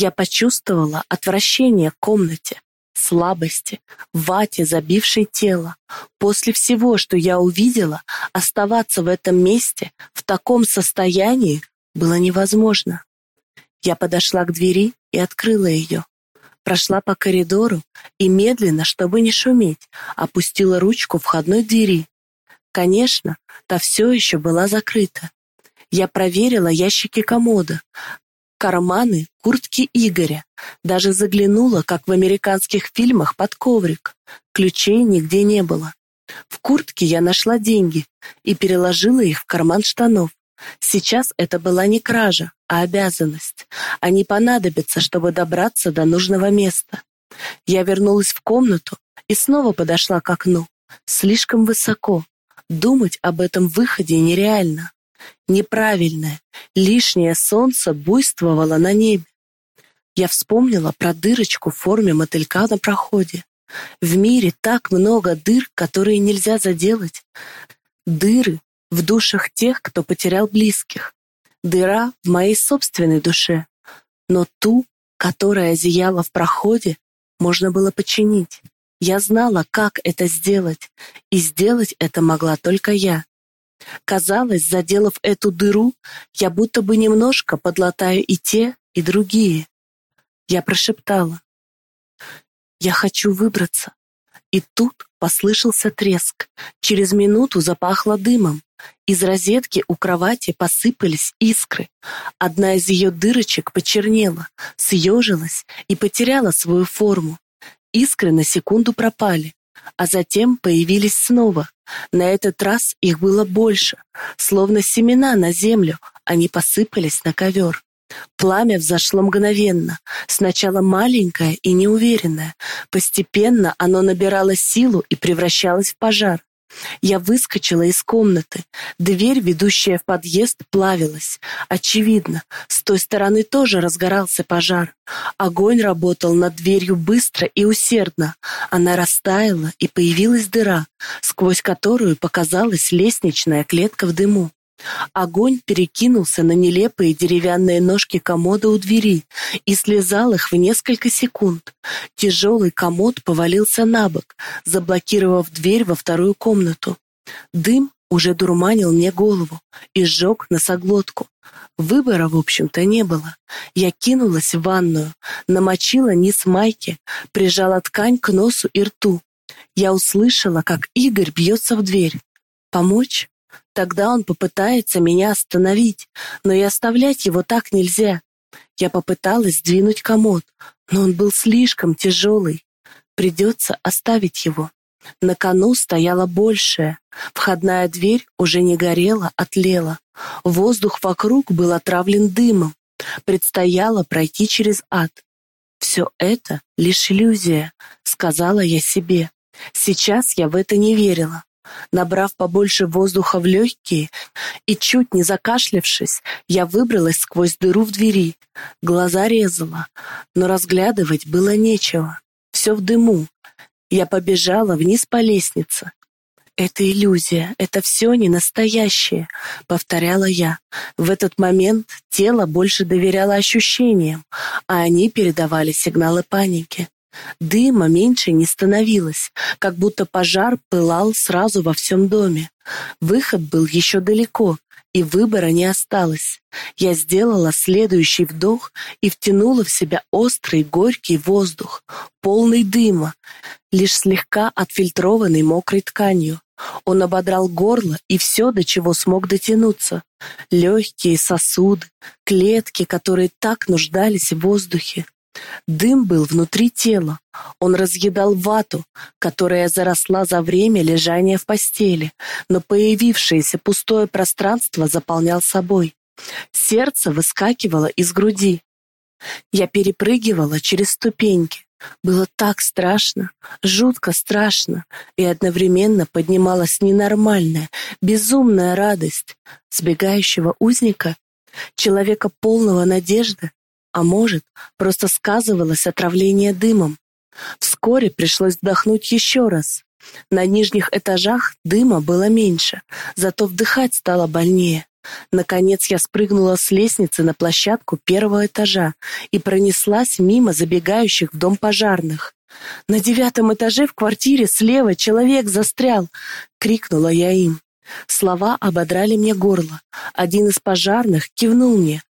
Я почувствовала отвращение к комнате, слабости, вате, забившей тело. После всего, что я увидела, оставаться в этом месте в таком состоянии было невозможно. Я подошла к двери и открыла ее. Прошла по коридору и медленно, чтобы не шуметь, опустила ручку входной двери. Конечно, та все еще была закрыта. Я проверила ящики комода, карманы, куртки Игоря, даже заглянула, как в американских фильмах, под коврик. Ключей нигде не было. В куртке я нашла деньги и переложила их в карман штанов. Сейчас это была не кража, а обязанность. Они понадобятся, чтобы добраться до нужного места. Я вернулась в комнату и снова подошла к окну. Слишком высоко. Думать об этом выходе нереально. Неправильное, лишнее солнце буйствовало на небе. Я вспомнила про дырочку в форме мотылька на проходе. В мире так много дыр, которые нельзя заделать. Дыры в душах тех, кто потерял близких. Дыра в моей собственной душе. Но ту, которая зияла в проходе, можно было починить. Я знала, как это сделать, и сделать это могла только я. Казалось, заделав эту дыру, я будто бы немножко подлатаю и те, и другие. Я прошептала. «Я хочу выбраться». И тут послышался треск. Через минуту запахло дымом. Из розетки у кровати посыпались искры. Одна из ее дырочек почернела, съежилась и потеряла свою форму. Искры на секунду пропали, а затем появились снова. На этот раз их было больше, словно семена на землю, они посыпались на ковер. Пламя взошло мгновенно, сначала маленькое и неуверенное. Постепенно оно набирало силу и превращалось в пожар. Я выскочила из комнаты. Дверь, ведущая в подъезд, плавилась. Очевидно, с той стороны тоже разгорался пожар. Огонь работал над дверью быстро и усердно. Она растаяла, и появилась дыра, сквозь которую показалась лестничная клетка в дыму. Огонь перекинулся на нелепые деревянные ножки комода у двери и слезал их в несколько секунд. Тяжелый комод повалился на бок, заблокировав дверь во вторую комнату. Дым уже дурманил мне голову и сжег носоглотку. Выбора, в общем-то, не было. Я кинулась в ванную, намочила низ майки, прижала ткань к носу и рту. Я услышала, как Игорь бьется в дверь. Помочь? Тогда он попытается меня остановить, но и оставлять его так нельзя. Я попыталась сдвинуть комод, но он был слишком тяжелый. Придется оставить его. На кону стояла большая. Входная дверь уже не горела, а тлела. Воздух вокруг был отравлен дымом. Предстояло пройти через ад. «Все это лишь иллюзия», — сказала я себе. Сейчас я в это не верила. Набрав побольше воздуха в легкие и чуть не закашлявшись, я выбралась сквозь дыру в двери. Глаза резала, но разглядывать было нечего. Все в дыму. Я побежала вниз по лестнице. «Это иллюзия, это все не настоящее», — повторяла я. В этот момент тело больше доверяло ощущениям, а они передавали сигналы паники. Дыма меньше не становилось, как будто пожар пылал сразу во всем доме. Выход был еще далеко, и выбора не осталось. Я сделала следующий вдох и втянула в себя острый горький воздух, полный дыма, лишь слегка отфильтрованный мокрой тканью. Он ободрал горло и все, до чего смог дотянуться. Легкие сосуды, клетки, которые так нуждались в воздухе. Дым был внутри тела. Он разъедал вату, которая заросла за время лежания в постели, но появившееся пустое пространство заполнял собой. Сердце выскакивало из груди. Я перепрыгивала через ступеньки. Было так страшно, жутко страшно, и одновременно поднималась ненормальная, безумная радость сбегающего узника, человека полного надежды, а может, просто сказывалось отравление дымом. Вскоре пришлось вдохнуть еще раз. На нижних этажах дыма было меньше, зато вдыхать стало больнее. Наконец я спрыгнула с лестницы на площадку первого этажа и пронеслась мимо забегающих в дом пожарных. «На девятом этаже в квартире слева человек застрял!» — крикнула я им. Слова ободрали мне горло. Один из пожарных кивнул мне,